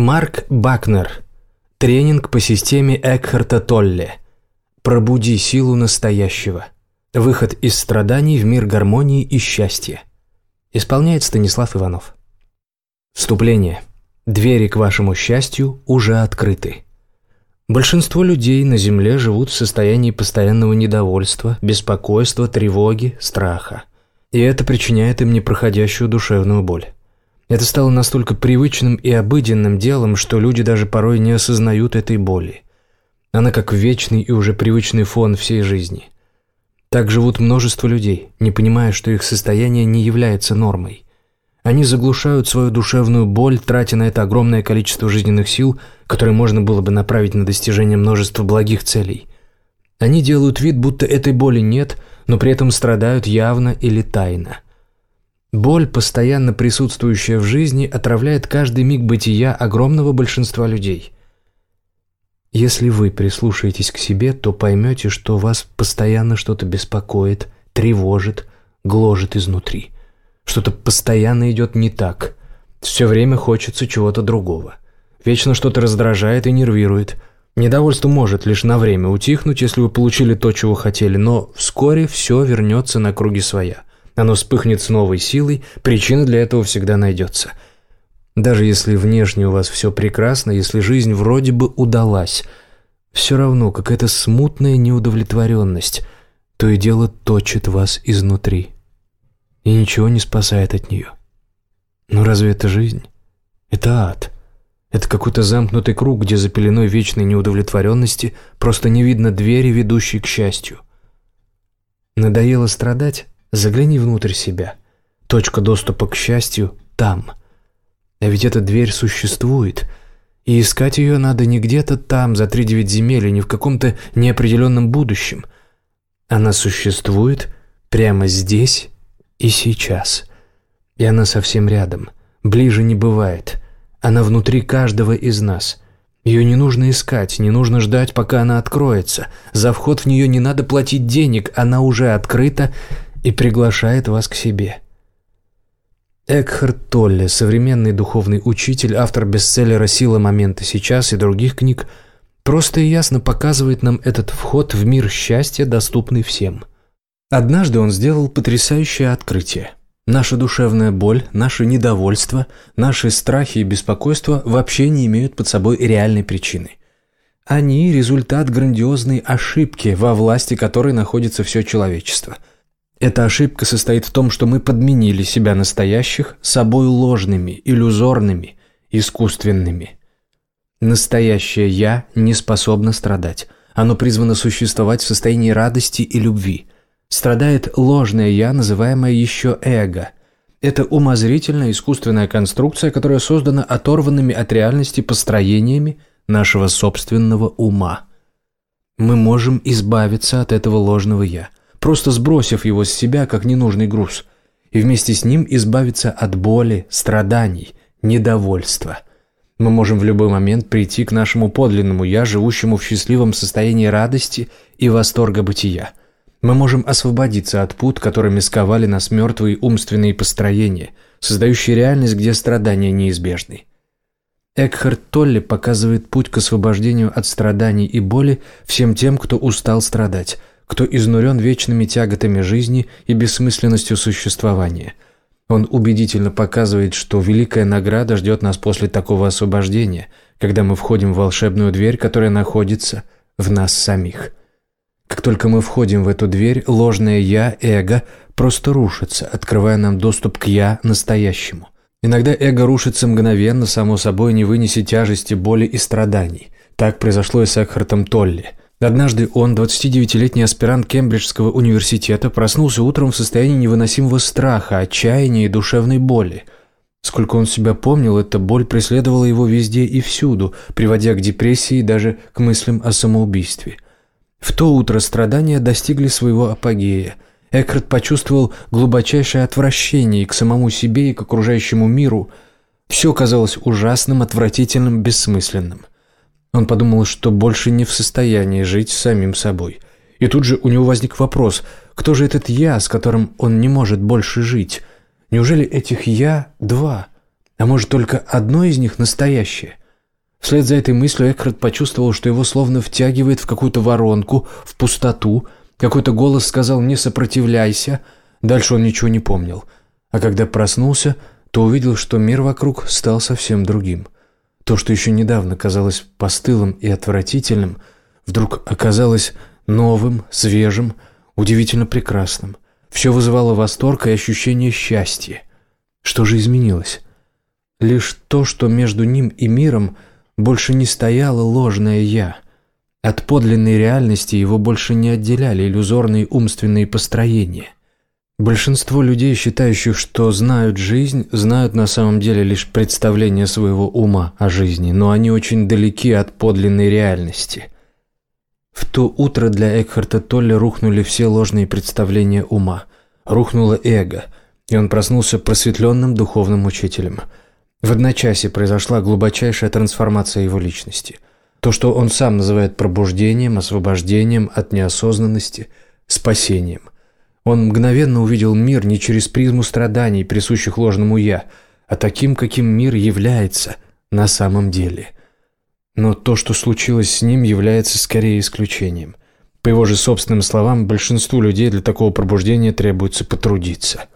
Марк Бакнер. Тренинг по системе Экхарта Толле. Пробуди силу настоящего. Выход из страданий в мир гармонии и счастья. Исполняет Станислав Иванов. Вступление. Двери к вашему счастью уже открыты. Большинство людей на Земле живут в состоянии постоянного недовольства, беспокойства, тревоги, страха. И это причиняет им непроходящую душевную боль. Это стало настолько привычным и обыденным делом, что люди даже порой не осознают этой боли. Она как вечный и уже привычный фон всей жизни. Так живут множество людей, не понимая, что их состояние не является нормой. Они заглушают свою душевную боль, тратя на это огромное количество жизненных сил, которые можно было бы направить на достижение множества благих целей. Они делают вид, будто этой боли нет, но при этом страдают явно или тайно – Боль, постоянно присутствующая в жизни, отравляет каждый миг бытия огромного большинства людей. Если вы прислушаетесь к себе, то поймете, что вас постоянно что-то беспокоит, тревожит, гложет изнутри. Что-то постоянно идет не так. Все время хочется чего-то другого. Вечно что-то раздражает и нервирует. Недовольство может лишь на время утихнуть, если вы получили то, чего хотели, но вскоре все вернется на круги своя – оно вспыхнет с новой силой, причина для этого всегда найдется. Даже если внешне у вас все прекрасно, если жизнь вроде бы удалась, все равно какая-то смутная неудовлетворенность то и дело точит вас изнутри. И ничего не спасает от нее. Но разве это жизнь? Это ад. Это какой-то замкнутый круг, где за пеленой вечной неудовлетворенности просто не видно двери, ведущей к счастью. Надоело страдать? Загляни внутрь себя. Точка доступа к счастью там. А ведь эта дверь существует, и искать ее надо не где-то там, за три-девять земель, и не в каком-то неопределенном будущем. Она существует прямо здесь и сейчас. И она совсем рядом, ближе не бывает. Она внутри каждого из нас. Ее не нужно искать, не нужно ждать, пока она откроется. За вход в нее не надо платить денег, она уже открыта и приглашает вас к себе. Экхард Толле, современный духовный учитель, автор бестселлера «Сила момента сейчас» и других книг, просто и ясно показывает нам этот вход в мир счастья, доступный всем. Однажды он сделал потрясающее открытие. Наша душевная боль, наше недовольство, наши страхи и беспокойства вообще не имеют под собой реальной причины. Они – результат грандиозной ошибки, во власти которой находится все человечество – эта ошибка состоит в том, что мы подменили себя настоящих собой ложными, иллюзорными, искусственными. Настоящее «я» не способно страдать. Оно призвано существовать в состоянии радости и любви. Страдает ложное «я», называемое еще эго. Это умозрительная искусственная конструкция, которая создана оторванными от реальности построениями нашего собственного ума. Мы можем избавиться от этого ложного «я» просто сбросив его с себя как ненужный груз, и вместе с ним избавиться от боли, страданий, недовольства. Мы можем в любой момент прийти к нашему подлинному «я», живущему в счастливом состоянии радости и восторга бытия. Мы можем освободиться от пут, которыми сковали нас мертвые умственные построения, создающие реальность, где страдания неизбежны. Экхард Толли показывает путь к освобождению от страданий и боли всем тем, кто устал страдать, кто изнурен вечными тяготами жизни и бессмысленностью существования. Он убедительно показывает, что великая награда ждет нас после такого освобождения, когда мы входим в волшебную дверь, которая находится в нас самих. Как только мы входим в эту дверь, ложное «я», эго, просто рушится, открывая нам доступ к «я» настоящему. Иногда эго рушится мгновенно, само собой, не вынеся тяжести боли и страданий. Так произошло и с Экхартом Толли – Однажды он, 29-летний аспирант Кембриджского университета, проснулся утром в состоянии невыносимого страха, отчаяния и душевной боли. Сколько он себя помнил, эта боль преследовала его везде и всюду, приводя к депрессии и даже к мыслям о самоубийстве. В то утро страдания достигли своего апогея. Экхард почувствовал глубочайшее отвращение к самому себе, и к окружающему миру. Все казалось ужасным, отвратительным, бессмысленным. Он подумал, что больше не в состоянии жить самим собой. И тут же у него возник вопрос, кто же этот «я», с которым он не может больше жить? Неужели этих «я» два? А может, только одно из них настоящее? Вслед за этой мыслью Экхард почувствовал, что его словно втягивает в какую-то воронку, в пустоту. Какой-то голос сказал «не сопротивляйся». Дальше он ничего не помнил. А когда проснулся, то увидел, что мир вокруг стал совсем другим. То, что еще недавно казалось постылым и отвратительным, вдруг оказалось новым, свежим, удивительно прекрасным. Все вызывало восторг и ощущение счастья. Что же изменилось? Лишь то, что между ним и миром больше не стояло ложное «я». От подлинной реальности его больше не отделяли иллюзорные умственные построения. Большинство людей, считающих, что знают жизнь, знают на самом деле лишь представление своего ума о жизни, но они очень далеки от подлинной реальности. В то утро для Экхарта Толли рухнули все ложные представления ума. Рухнуло эго, и он проснулся просветленным духовным учителем – в одночасье произошла глубочайшая трансформация его личности. То, что он сам называет пробуждением, освобождением от неосознанности, спасением. Он мгновенно увидел мир не через призму страданий, присущих ложному «я», а таким, каким мир является на самом деле. Но то, что случилось с ним, является скорее исключением. По его же собственным словам, большинству людей для такого пробуждения требуется потрудиться –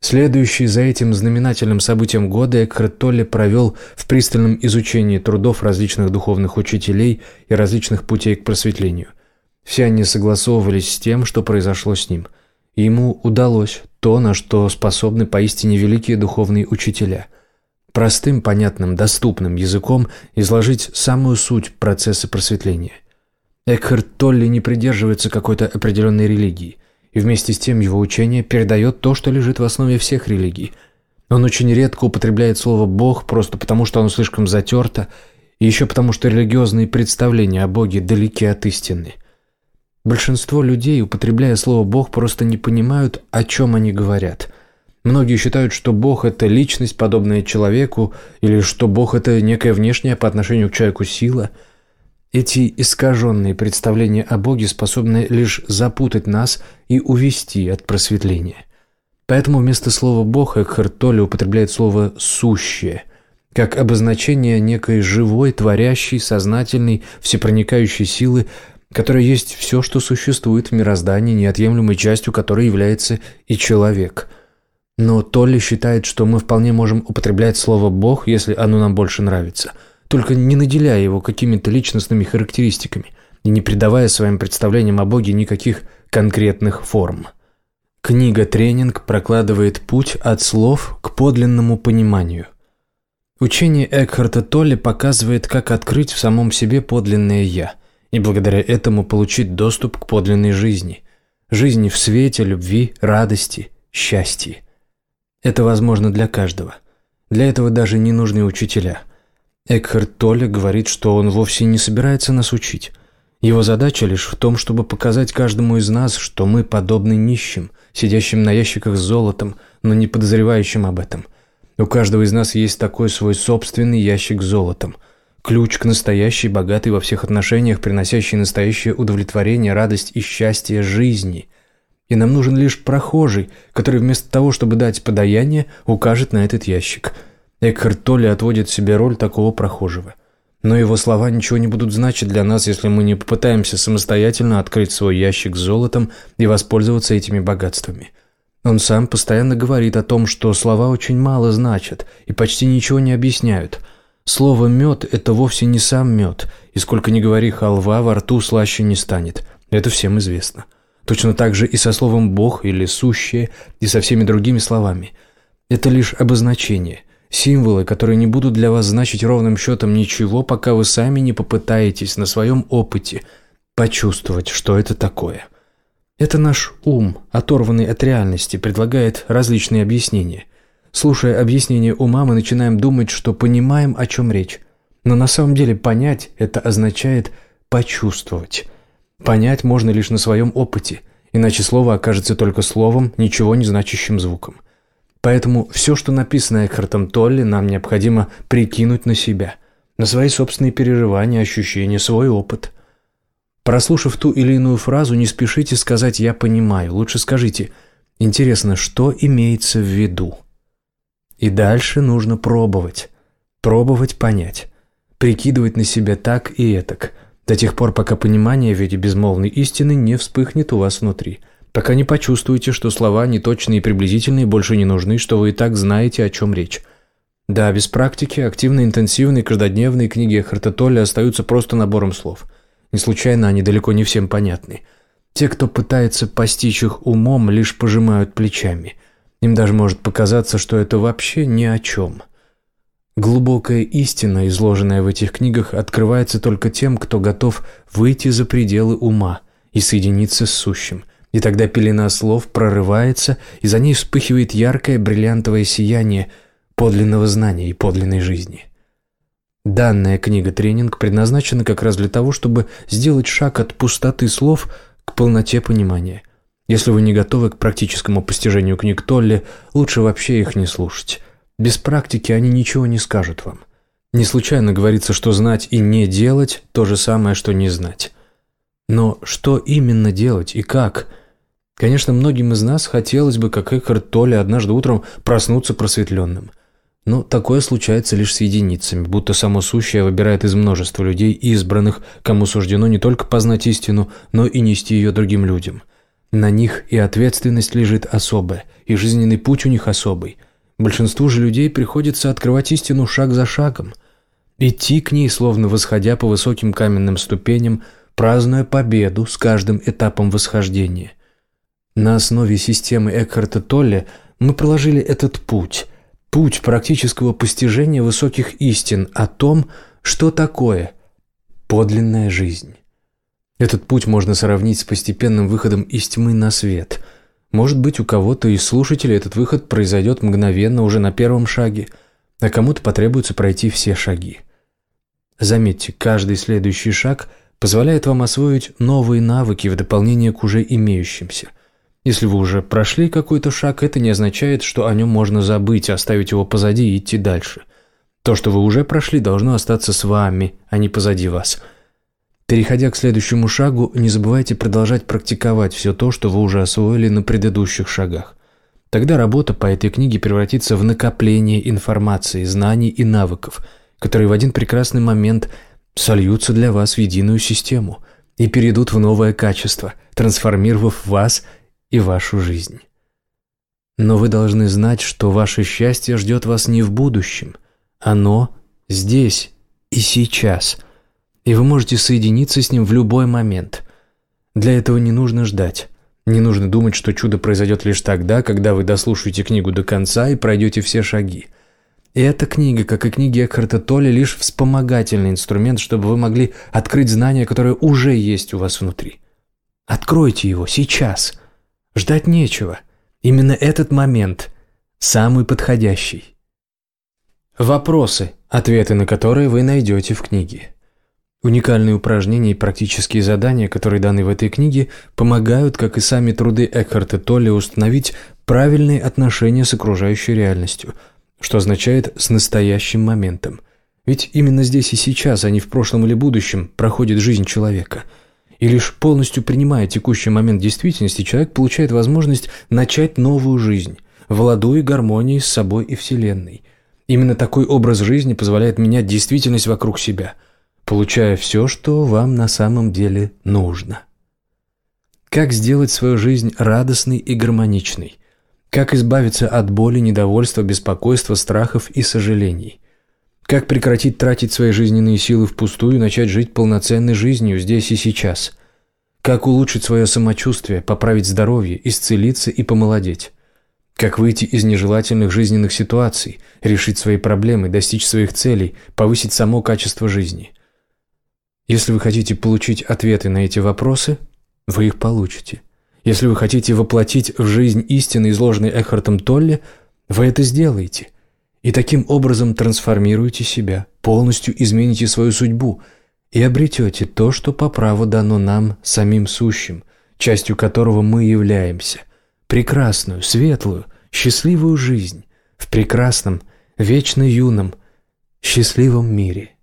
Следующий за этим знаменательным событием года Экхарт Толле провел в пристальном изучении трудов различных духовных учителей и различных путей к просветлению. Все они согласовывались с тем, что произошло с ним. Ему удалось то, на что способны поистине великие духовные учителя. Простым, понятным, доступным языком изложить самую суть процесса просветления. Экхарт Толли не придерживается какой-то определенной религии – и вместе с тем его учение передает то, что лежит в основе всех религий. Он очень редко употребляет слово «бог» просто потому, что оно слишком затерто, и еще потому, что религиозные представления о Боге далеки от истины. Большинство людей, употребляя слово «бог», просто не понимают, о чем они говорят. Многие считают, что Бог – это личность, подобная человеку, или что Бог – это некая внешняя по отношению к человеку сила – эти искаженные представления о Боге способны лишь запутать нас и увести от просветления. Поэтому вместо слова «бог» Экхарт Толли употребляет слово «сущее», как обозначение некой живой, творящей, сознательной, всепроникающей силы, которая есть все, что существует в мироздании, неотъемлемой частью которой является и человек. Но Толли считает, что мы вполне можем употреблять слово «бог», если оно нам больше нравится – только не наделяя его какими-то личностными характеристиками и не придавая своим представлениям о Боге никаких конкретных форм. Книга «Тренинг» прокладывает путь от слов к подлинному пониманию. Учение Экхарта Толли показывает, как открыть в самом себе подлинное «я», и благодаря этому получить доступ к подлинной жизни. Жизни в свете, любви, радости, счастье. Это возможно для каждого. Для этого даже не нужны учителя – Экхард Толле говорит, что он вовсе не собирается нас учить. Его задача лишь в том, чтобы показать каждому из нас, что мы подобны нищим, сидящим на ящиках с золотом, но не подозревающим об этом. У каждого из нас есть такой свой собственный ящик с золотом. Ключ к настоящей, богатой во всех отношениях, приносящей настоящее удовлетворение, радость и счастье жизни. И нам нужен лишь прохожий, который вместо того, чтобы дать подаяние, укажет на этот ящик – Экхарт Толли отводит себе роль такого прохожего. Но его слова ничего не будут значить для нас, если мы не попытаемся самостоятельно открыть свой ящик с золотом и воспользоваться этими богатствами. Он сам постоянно говорит о том, что слова очень мало значат и почти ничего не объясняют. Слово «мед» – это вовсе не сам мед, и сколько ни говори халва, во рту слаще не станет. Это всем известно. Точно так же и со словом «бог» или «сущее» и со всеми другими словами. Это лишь обозначение – Символы, которые не будут для вас значить ровным счетом ничего, пока вы сами не попытаетесь на своем опыте почувствовать, что это такое. Это наш ум, оторванный от реальности, предлагает различные объяснения. Слушая объяснения ума, мы начинаем думать, что понимаем, о чем речь. Но на самом деле понять – это означает почувствовать. Понять можно лишь на своем опыте, иначе слово окажется только словом, ничего не значащим звуком. Поэтому все, что написано Экхартом Толли, нам необходимо прикинуть на себя, на свои собственные переживания, ощущения, свой опыт. Прослушав ту или иную фразу, не спешите сказать «я понимаю», лучше скажите «интересно, что имеется в виду?» И дальше нужно пробовать, пробовать понять. прикидывать на себя так и этак, до тех пор, пока понимание в виде безмолвной истины не вспыхнет у вас внутри, пока не почувствуете, что слова неточные и приблизительные больше не нужны, что вы и так знаете, о чем речь. Да, без практики активно интенсивные каждодневные книги Эхарта Толли остаются просто набором слов. Не случайно они далеко не всем понятны. Те, кто пытается постичь их умом, лишь пожимают плечами. Им даже может показаться, что это вообще ни о чем – Глубокая истина, изложенная в этих книгах, открывается только тем, кто готов выйти за пределы ума и соединиться с сущим. И тогда пелена слов прорывается, и за ней вспыхивает яркое бриллиантовое сияние подлинного знания и подлинной жизни. Данная книга-тренинг предназначена как раз для того, чтобы сделать шаг от пустоты слов к полноте понимания. Если вы не готовы к практическому постижению книг Толли, лучше вообще их не слушать. Без практики они ничего не скажут вам. Не случайно говорится, что знать и не делать – то же самое, что не знать. Но что именно делать и как? Конечно, многим из нас хотелось бы, как Экхард Толли, однажды утром проснуться просветленным. Но такое случается лишь с единицами, будто само сущее выбирает из множества людей избранных, кому суждено не только познать истину, но и нести ее другим людям. На них и ответственность лежит особая, и жизненный путь у них особый – Большинству же людей приходится открывать истину шаг за шагом, идти к ней, словно восходя по высоким каменным ступеням, празднуя победу с каждым этапом восхождения. На основе системы Экхарта Толле мы проложили этот путь, путь практического постижения высоких истин о том, что такое подлинная жизнь. Этот путь можно сравнить с постепенным выходом из тьмы на свет – может быть, у кого-то из слушателей этот выход произойдет мгновенно уже на первом шаге, а кому-то потребуется пройти все шаги. Заметьте, каждый следующий шаг позволяет вам освоить новые навыки в дополнение к уже имеющимся. Если вы уже прошли какой-то шаг, это не означает, что о нем можно забыть, оставить его позади и идти дальше. То, что вы уже прошли, должно остаться с вами, а не позади вас – Переходя к следующему шагу, не забывайте продолжать практиковать все то, что вы уже освоили на предыдущих шагах. Тогда работа по этой книге превратится в накопление информации, знаний и навыков, которые в один прекрасный момент сольются для вас в единую систему и перейдут в новое качество, трансформировав вас и вашу жизнь. Но вы должны знать, что ваше счастье ждет вас не в будущем. Оно здесь и сейчас – и вы можете соединиться с ним в любой момент. Для этого не нужно ждать. Не нужно думать, что чудо произойдет лишь тогда, когда вы дослушаете книгу до конца и пройдете все шаги. И эта книга, как и книги Экхарта Толли, лишь вспомогательный инструмент, чтобы вы могли открыть знания, которые уже есть у вас внутри. Откройте его сейчас. Ждать нечего. Именно этот момент самый подходящий. Вопросы, ответы на которые вы найдете в книге. Уникальные упражнения и практические задания, которые даны в этой книге, помогают, как и сами труды Экхарта Толли, установить правильные отношения с окружающей реальностью, что означает «с настоящим моментом». Ведь именно здесь и сейчас, а не в прошлом или будущем, проходит жизнь человека. И лишь полностью принимая текущий момент действительности, человек получает возможность начать новую жизнь, в ладу и гармонии с собой и Вселенной. Именно такой образ жизни позволяет менять действительность вокруг себя – получая все, что вам на самом деле нужно. Как сделать свою жизнь радостной и гармоничной? Как избавиться от боли, недовольства, беспокойства, страхов и сожалений? Как прекратить тратить свои жизненные силы впустую и начать жить полноценной жизнью здесь и сейчас? Как улучшить свое самочувствие, поправить здоровье, исцелиться и помолодеть? Как выйти из нежелательных жизненных ситуаций, решить свои проблемы, достичь своих целей, повысить само качество жизни – если вы хотите получить ответы на эти вопросы, вы их получите. Если вы хотите воплотить в жизнь истины, изложенной Эхартом Толли, вы это сделаете. И таким образом трансформируете себя, полностью измените свою судьбу и обретете то, что по праву дано нам самим сущим, частью которого мы являемся. Прекрасную, светлую, счастливую жизнь в прекрасном, вечно юном, счастливом мире.